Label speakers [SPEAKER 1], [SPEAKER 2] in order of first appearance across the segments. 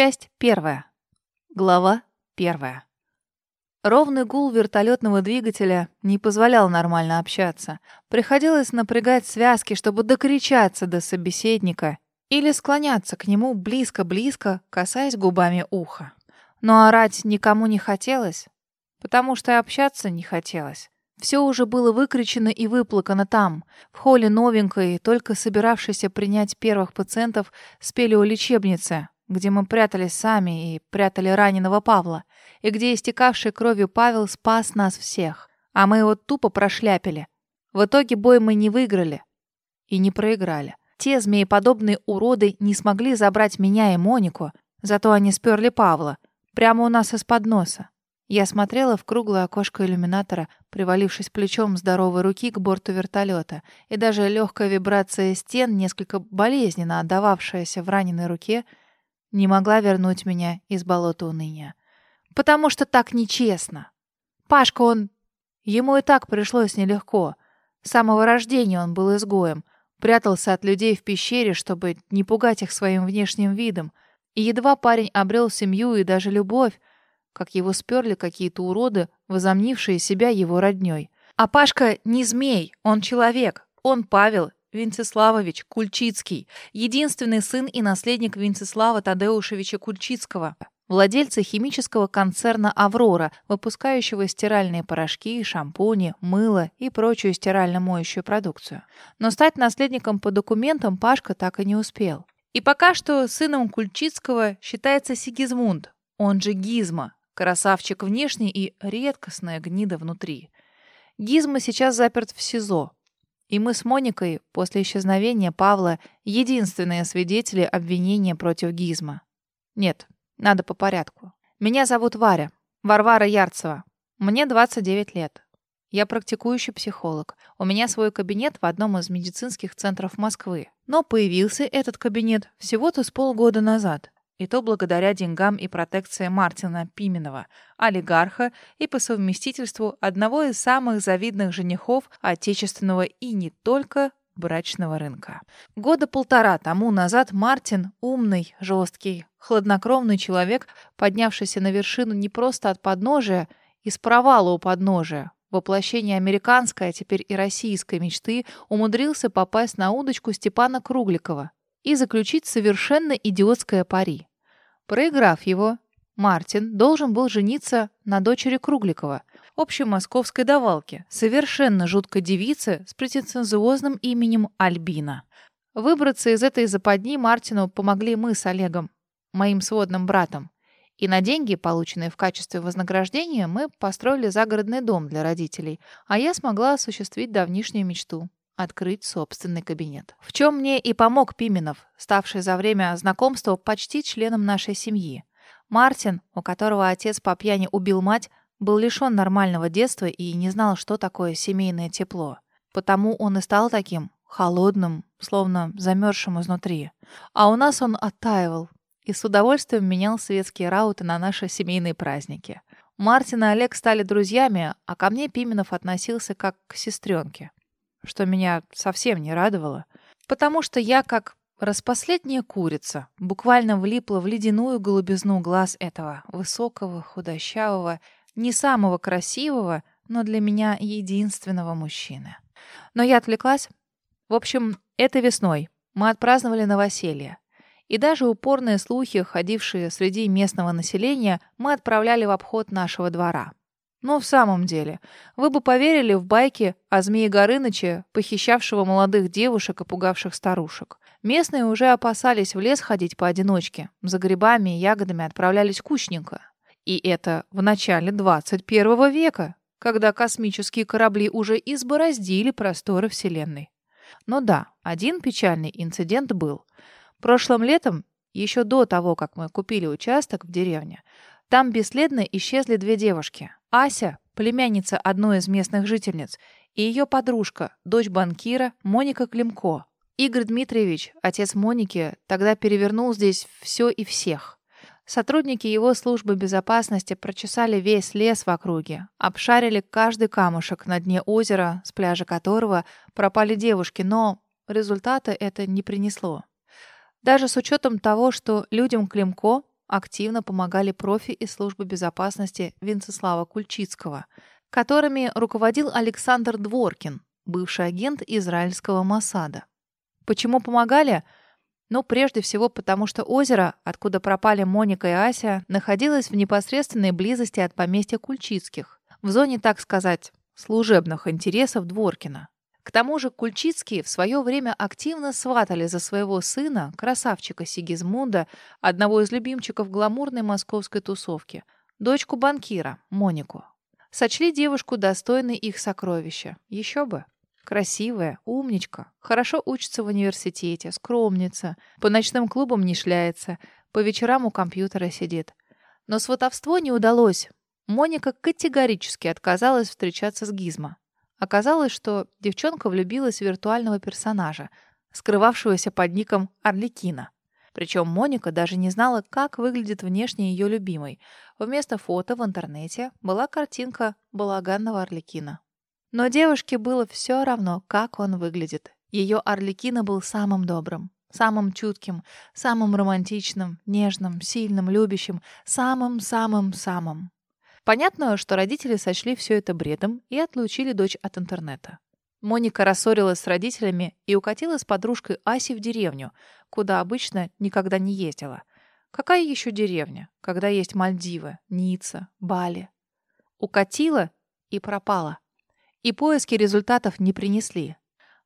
[SPEAKER 1] Часть первая. Глава первая. Ровный гул вертолетного двигателя не позволял нормально общаться. Приходилось напрягать связки, чтобы докричаться до собеседника или склоняться к нему близко-близко, касаясь губами уха. Но орать никому не хотелось, потому что общаться не хотелось. Все уже было выкричено и выплакано там, в холле новенькой, только собиравшейся принять первых пациентов с пелеолечебницы, где мы прятались сами и прятали раненого Павла, и где истекавший кровью Павел спас нас всех, а мы его тупо прошляпили. В итоге бой мы не выиграли и не проиграли. Те змееподобные уроды не смогли забрать меня и Монику, зато они сперли Павла, прямо у нас из-под носа. Я смотрела в круглое окошко иллюминатора, привалившись плечом здоровой руки к борту вертолета, и даже легкая вибрация стен, несколько болезненно отдававшаяся в раненой руке, не могла вернуть меня из болота уныния. Потому что так нечестно. Пашка, он... Ему и так пришлось нелегко. С самого рождения он был изгоем, прятался от людей в пещере, чтобы не пугать их своим внешним видом. И едва парень обрел семью и даже любовь, как его сперли какие-то уроды, возомнившие себя его роднёй. А Пашка не змей, он человек. Он Павел Венцеславович Кульчицкий, единственный сын и наследник Венцеслава Тадеушевича Кульчицкого, владельца химического концерна «Аврора», выпускающего стиральные порошки, шампуни, мыло и прочую стирально-моющую продукцию. Но стать наследником по документам Пашка так и не успел. И пока что сыном Кульчицкого считается Сигизмунд, он же Гизма, Красавчик внешне и редкостная гнида внутри. Гизма сейчас заперт в СИЗО. И мы с Моникой после исчезновения Павла единственные свидетели обвинения против Гизма. Нет, надо по порядку. Меня зовут Варя, Варвара Ярцева. Мне 29 лет. Я практикующий психолог. У меня свой кабинет в одном из медицинских центров Москвы. Но появился этот кабинет всего-то с полгода назад. И то благодаря деньгам и протекции Мартина Пименова, олигарха и по совместительству одного из самых завидных женихов отечественного и не только брачного рынка. Года полтора тому назад Мартин, умный, жесткий, хладнокровный человек, поднявшийся на вершину не просто от подножия, из провала у подножия, воплощение американской, а теперь и российской мечты, умудрился попасть на удочку Степана Кругликова и заключить совершенно идиотское пари. Проиграв его, Мартин должен был жениться на дочери Кругликова, общей московской давалке, совершенно жуткой девице с претенциозным именем Альбина. Выбраться из этой западни Мартину помогли мы с Олегом, моим сводным братом. И на деньги, полученные в качестве вознаграждения, мы построили загородный дом для родителей, а я смогла осуществить давнишнюю мечту открыть собственный кабинет. В чем мне и помог Пименов, ставший за время знакомства почти членом нашей семьи. Мартин, у которого отец по пьяни убил мать, был лишен нормального детства и не знал, что такое семейное тепло. Потому он и стал таким, холодным, словно замерзшим изнутри. А у нас он оттаивал и с удовольствием менял светские рауты на наши семейные праздники. Мартин и Олег стали друзьями, а ко мне Пименов относился как к сестренке что меня совсем не радовало, потому что я, как распоследняя курица, буквально влипла в ледяную голубизну глаз этого высокого, худощавого, не самого красивого, но для меня единственного мужчины. Но я отвлеклась. В общем, этой весной мы отпраздновали новоселье. И даже упорные слухи, ходившие среди местного населения, мы отправляли в обход нашего двора. Но в самом деле, вы бы поверили в байки о змее Горыныче, похищавшего молодых девушек и пугавших старушек. Местные уже опасались в лес ходить поодиночке. За грибами и ягодами отправлялись кучненько. И это в начале 21 века, когда космические корабли уже избороздили просторы Вселенной. Но да, один печальный инцидент был. Прошлым летом, еще до того, как мы купили участок в деревне, там бесследно исчезли две девушки. Ася, племянница одной из местных жительниц, и ее подружка, дочь банкира Моника Климко. Игорь Дмитриевич, отец Моники, тогда перевернул здесь все и всех. Сотрудники его службы безопасности прочесали весь лес в округе, обшарили каждый камушек на дне озера, с пляжа которого пропали девушки, но результата это не принесло. Даже с учетом того, что людям Климко активно помогали профи из службы безопасности Венцеслава Кульчицкого, которыми руководил Александр Дворкин, бывший агент израильского Масада. Почему помогали? Ну, прежде всего, потому что озеро, откуда пропали Моника и Ася, находилось в непосредственной близости от поместья Кульчицких, в зоне, так сказать, служебных интересов Дворкина. К тому же Кульчицкие в свое время активно сватали за своего сына, красавчика Сигизмунда, одного из любимчиков гламурной московской тусовки, дочку банкира, Монику. Сочли девушку достойной их сокровища. Еще бы. Красивая, умничка, хорошо учится в университете, скромница, по ночным клубам не шляется, по вечерам у компьютера сидит. Но сватовство не удалось. Моника категорически отказалась встречаться с Гизмо. Оказалось, что девчонка влюбилась в виртуального персонажа, скрывавшегося под ником Орликина. Причем Моника даже не знала, как выглядит внешне ее любимый. Вместо фото в интернете была картинка балаганного Орликина. Но девушке было все равно, как он выглядит. Ее Орликина был самым добрым, самым чутким, самым романтичным, нежным, сильным, любящим, самым-самым-самым. Понятно, что родители сочли все это бредом и отлучили дочь от интернета. Моника рассорилась с родителями и укатила с подружкой Асей в деревню, куда обычно никогда не ездила. Какая еще деревня, когда есть Мальдивы, Ницца, Бали? Укатила и пропала. И поиски результатов не принесли.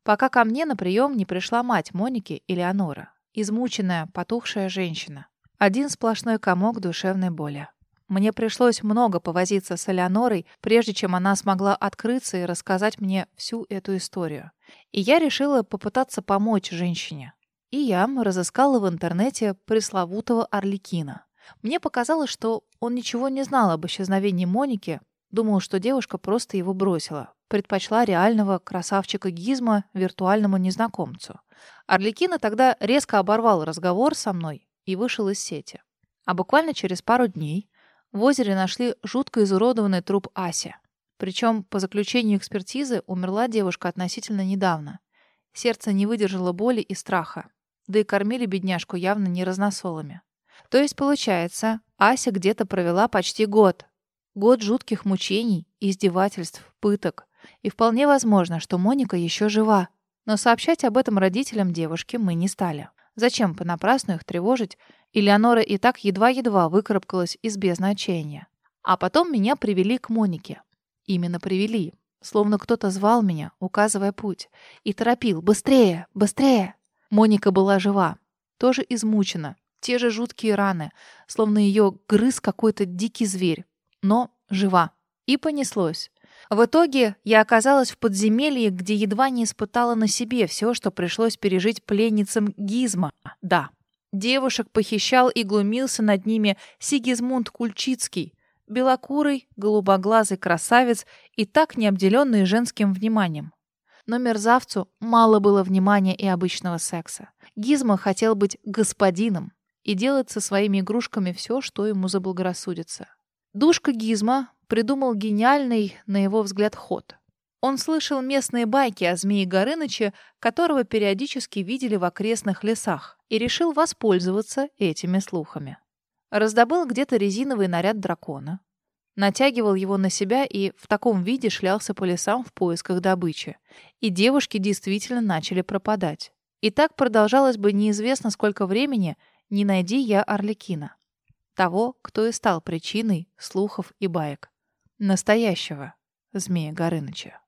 [SPEAKER 1] Пока ко мне на прием не пришла мать Моники, Элеонора, измученная, потухшая женщина. Один сплошной комок душевной боли. Мне пришлось много повозиться с Элеонорой, прежде чем она смогла открыться и рассказать мне всю эту историю. И я решила попытаться помочь женщине. И я разыскала в интернете пресловутого Орликина. Мне показалось, что он ничего не знал об исчезновении Моники, думал, что девушка просто его бросила, предпочла реального красавчика Гизма виртуальному незнакомцу. Орликина тогда резко оборвал разговор со мной и вышел из сети. А буквально через пару дней в озере нашли жутко изуродованный труп Аси. Причем, по заключению экспертизы, умерла девушка относительно недавно. Сердце не выдержало боли и страха. Да и кормили бедняжку явно не разносолами. То есть, получается, Ася где-то провела почти год. Год жутких мучений, издевательств, пыток. И вполне возможно, что Моника еще жива. Но сообщать об этом родителям девушки мы не стали. Зачем понапрасну их тревожить? Элеонора и так едва-едва выкарабкалась из бездны отчаяния. А потом меня привели к Монике. Именно привели. Словно кто-то звал меня, указывая путь. И торопил. «Быстрее! Быстрее!» Моника была жива. Тоже измучена. Те же жуткие раны. Словно ее грыз какой-то дикий зверь. Но жива. И понеслось. В итоге я оказалась в подземелье, где едва не испытала на себе все, что пришлось пережить пленницам Гизма. Да, девушек похищал и глумился над ними Сигизмунд Кульчицкий, белокурый, голубоглазый красавец и так не обделенный женским вниманием. Но мерзавцу мало было внимания и обычного секса. Гизма хотел быть господином и делать со своими игрушками все, что ему заблагорассудится. Душка Гизма придумал гениальный, на его взгляд, ход. Он слышал местные байки о змее Горыныче, которого периодически видели в окрестных лесах, и решил воспользоваться этими слухами. Раздобыл где-то резиновый наряд дракона, натягивал его на себя и в таком виде шлялся по лесам в поисках добычи. И девушки действительно начали пропадать. И так продолжалось бы неизвестно сколько времени, не найди я Орликина. Того, кто и стал причиной слухов и баек настоящего Змея Горыныча.